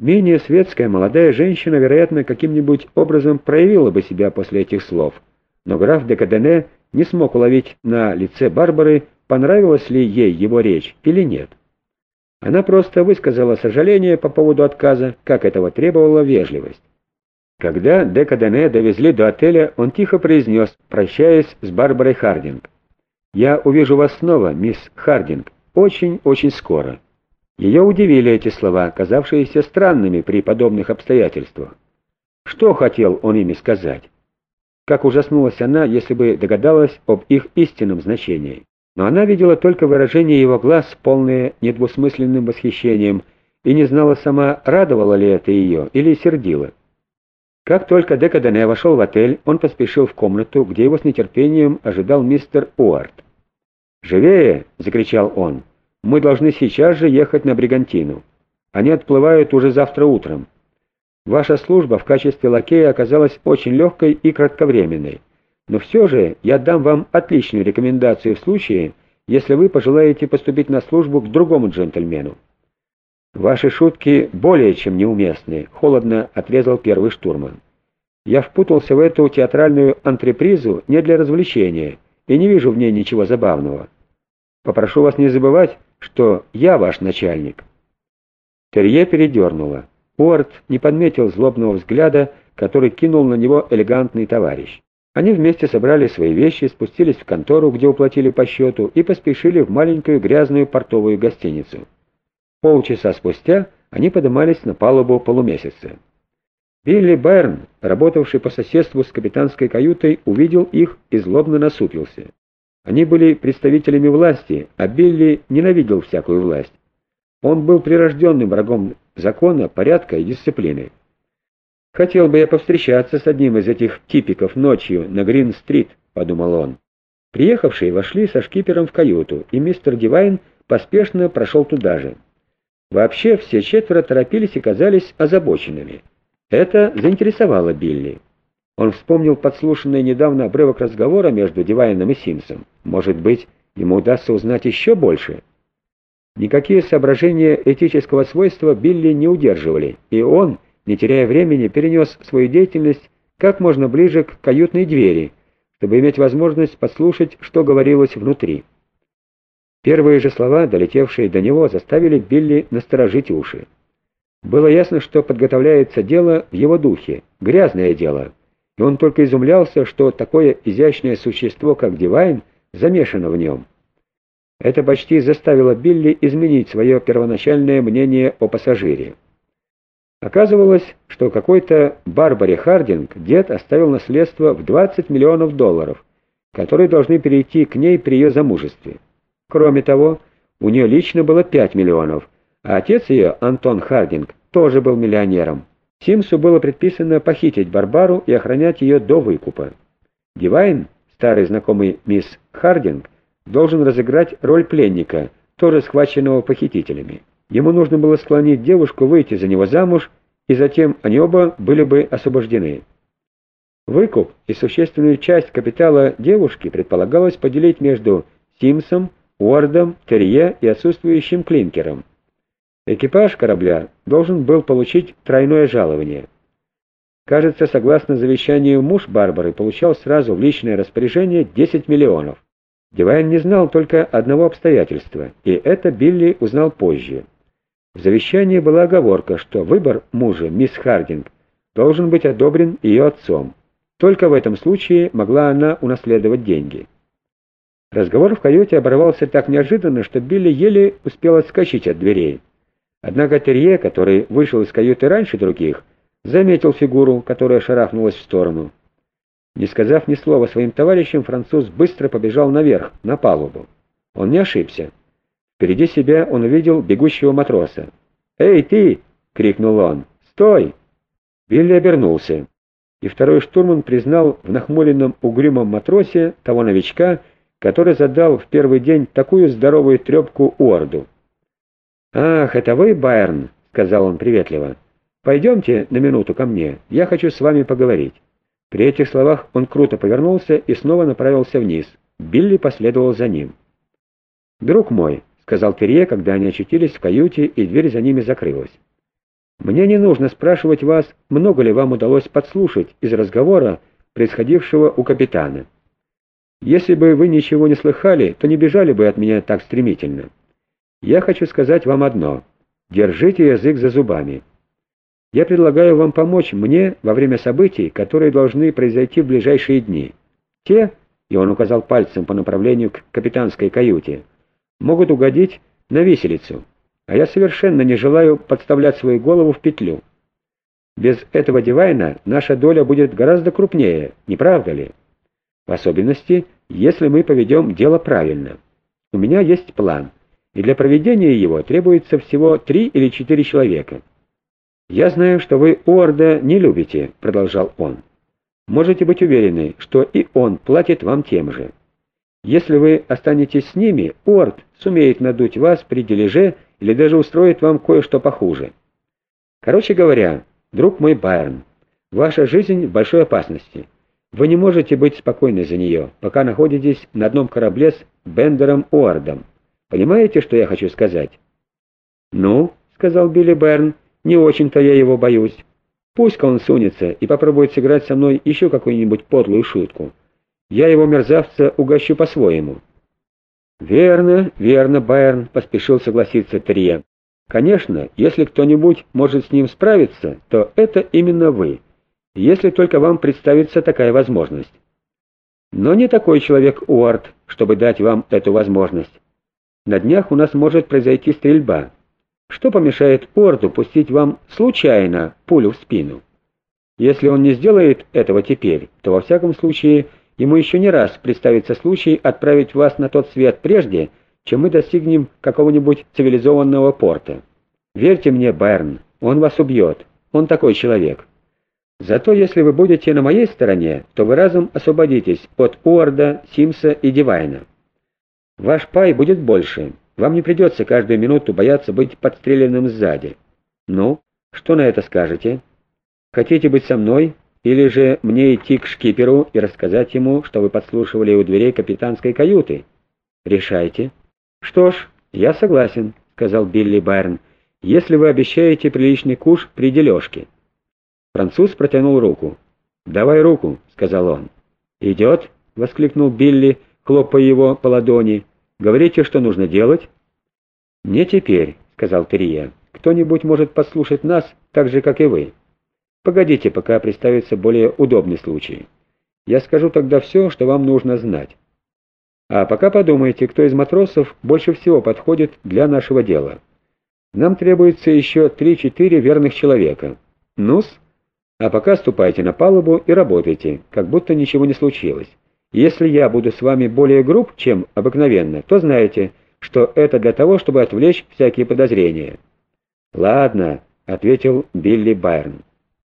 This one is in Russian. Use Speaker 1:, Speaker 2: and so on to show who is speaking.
Speaker 1: Менее светская молодая женщина, вероятно, каким-нибудь образом проявила бы себя после этих слов, но граф де Кадене не смог уловить на лице Барбары, понравилась ли ей его речь или нет. Она просто высказала сожаление по поводу отказа, как этого требовала вежливость. Когда де Кадене довезли до отеля, он тихо произнес, прощаясь с Барбарой Хардинг. «Я увижу вас снова, мисс Хардинг, очень-очень скоро». Ее удивили эти слова, казавшиеся странными при подобных обстоятельствах. Что хотел он ими сказать? Как ужаснулась она, если бы догадалась об их истинном значении. Но она видела только выражение его глаз, полное недвусмысленным восхищением, и не знала сама, радовало ли это ее или сердило. Как только Декадене вошел в отель, он поспешил в комнату, где его с нетерпением ожидал мистер Уарт. «Живее!» — закричал он. Мы должны сейчас же ехать на Бригантину. Они отплывают уже завтра утром. Ваша служба в качестве лакея оказалась очень легкой и кратковременной. Но все же я дам вам отличную рекомендацию в случае, если вы пожелаете поступить на службу к другому джентльмену. Ваши шутки более чем неуместны, холодно отрезал первый штурман. Я впутался в эту театральную антрепризу не для развлечения и не вижу в ней ничего забавного. Попрошу вас не забывать, что я ваш начальник». Терье передернуло. Уорд не подметил злобного взгляда, который кинул на него элегантный товарищ. Они вместе собрали свои вещи, спустились в контору, где уплатили по счету, и поспешили в маленькую грязную портовую гостиницу. Полчаса спустя они поднимались на палубу полумесяца. Билли Берн, работавший по соседству с капитанской каютой, увидел их и злобно насупился. Они были представителями власти, а Билли ненавидел всякую власть. Он был прирожденным врагом закона, порядка и дисциплины. «Хотел бы я повстречаться с одним из этих типиков ночью на Грин-стрит», — подумал он. Приехавшие вошли со шкипером в каюту, и мистер Дивайн поспешно прошел туда же. Вообще все четверо торопились и казались озабоченными. Это заинтересовало Билли. Он вспомнил подслушанный недавно обрывок разговора между Дивайном и Симсом. Может быть, ему удастся узнать еще больше? Никакие соображения этического свойства Билли не удерживали, и он, не теряя времени, перенес свою деятельность как можно ближе к каютной двери, чтобы иметь возможность послушать, что говорилось внутри. Первые же слова, долетевшие до него, заставили Билли насторожить уши. Было ясно, что подготовляется дело в его духе, грязное дело — и он только изумлялся, что такое изящное существо, как Дивайн, замешано в нем. Это почти заставило Билли изменить свое первоначальное мнение о пассажире. Оказывалось, что какой-то Барбаре Хардинг дед оставил наследство в 20 миллионов долларов, которые должны перейти к ней при ее замужестве. Кроме того, у нее лично было 5 миллионов, а отец ее, Антон Хардинг, тоже был миллионером. Симсу было предписано похитить Барбару и охранять ее до выкупа. Дивайн, старый знакомый мисс Хардинг, должен разыграть роль пленника, тоже схваченного похитителями. Ему нужно было склонить девушку выйти за него замуж, и затем они оба были бы освобождены. Выкуп и существенную часть капитала девушки предполагалось поделить между Симсом, Уордом, Терье и отсутствующим Клинкером. Экипаж корабля должен был получить тройное жалование. Кажется, согласно завещанию, муж Барбары получал сразу в личное распоряжение 10 миллионов. Дивайн не знал только одного обстоятельства, и это Билли узнал позже. В завещании была оговорка, что выбор мужа, мисс Хардинг, должен быть одобрен ее отцом. Только в этом случае могла она унаследовать деньги. Разговор в каюте оборвался так неожиданно, что Билли еле успел отскочить от дверей. Однако Терье, который вышел из каюты раньше других, заметил фигуру, которая шарахнулась в сторону. Не сказав ни слова своим товарищам, француз быстро побежал наверх, на палубу. Он не ошибся. Впереди себя он увидел бегущего матроса. «Эй, ты!» — крикнул он. «Стой!» Билли обернулся, и второй штурман признал в нахмуренном угрюмом матросе того новичка, который задал в первый день такую здоровую трепку Уорду. «Ах, это вы, Байерн?» — сказал он приветливо. «Пойдемте на минуту ко мне, я хочу с вами поговорить». При этих словах он круто повернулся и снова направился вниз. Билли последовал за ним. «Друг мой», — сказал Терье, когда они очутились в каюте, и дверь за ними закрылась. Мне не нужно спрашивать вас, много ли вам удалось подслушать из разговора, происходившего у капитана. Если бы вы ничего не слыхали, то не бежали бы от меня так стремительно. Я хочу сказать вам одно. Держите язык за зубами. Я предлагаю вам помочь мне во время событий, которые должны произойти в ближайшие дни. Те, и он указал пальцем по направлению к капитанской каюте, могут угодить на виселицу, а я совершенно не желаю подставлять свою голову в петлю. Без этого дивайна наша доля будет гораздо крупнее, не правда ли? В особенности, если мы поведем дело правильно. У меня есть план, и для проведения его требуется всего три или четыре человека. «Я знаю, что вы Уорда не любите», — продолжал он. «Можете быть уверены, что и он платит вам тем же. Если вы останетесь с ними, Уорд сумеет надуть вас при дележе или даже устроит вам кое-что похуже. Короче говоря, друг мой Байрон, ваша жизнь в большой опасности». Вы не можете быть спокойны за нее, пока находитесь на одном корабле с Бендером Уардом. Понимаете, что я хочу сказать?» «Ну», — сказал Билли Берн, — «не очень-то я его боюсь. Пусть-ка он сунется и попробует сыграть со мной еще какую-нибудь подлую шутку. Я его мерзавца угощу по-своему». «Верно, верно, Байерн», — поспешил согласиться Трия. «Конечно, если кто-нибудь может с ним справиться, то это именно вы» если только вам представится такая возможность. Но не такой человек Уарт, чтобы дать вам эту возможность. На днях у нас может произойти стрельба. Что помешает Уарту пустить вам случайно пулю в спину? Если он не сделает этого теперь, то во всяком случае ему еще не раз представится случай отправить вас на тот свет прежде, чем мы достигнем какого-нибудь цивилизованного порта. Верьте мне, Берн, он вас убьет. Он такой человек. Зато если вы будете на моей стороне, то вы разом освободитесь от Уорда, Симса и Дивайна. Ваш пай будет больше. Вам не придется каждую минуту бояться быть подстреленным сзади. Ну, что на это скажете? Хотите быть со мной, или же мне идти к шкиперу и рассказать ему, что вы подслушивали у дверей капитанской каюты? Решайте. Что ж, я согласен, сказал Билли Байрон, если вы обещаете приличный куш при дележке. Француз протянул руку. «Давай руку», — сказал он. «Идет?» — воскликнул Билли, хлопая его по ладони. «Говорите, что нужно делать?» «Не теперь», — сказал Терия. «Кто-нибудь может послушать нас так же, как и вы. Погодите, пока представится более удобный случай. Я скажу тогда все, что вам нужно знать. А пока подумайте, кто из матросов больше всего подходит для нашего дела. Нам требуется еще три-четыре верных человека. Нус?» А пока ступайте на палубу и работайте, как будто ничего не случилось. Если я буду с вами более груб, чем обыкновенно, то знаете, что это для того, чтобы отвлечь всякие подозрения». «Ладно», — ответил Билли Байрон.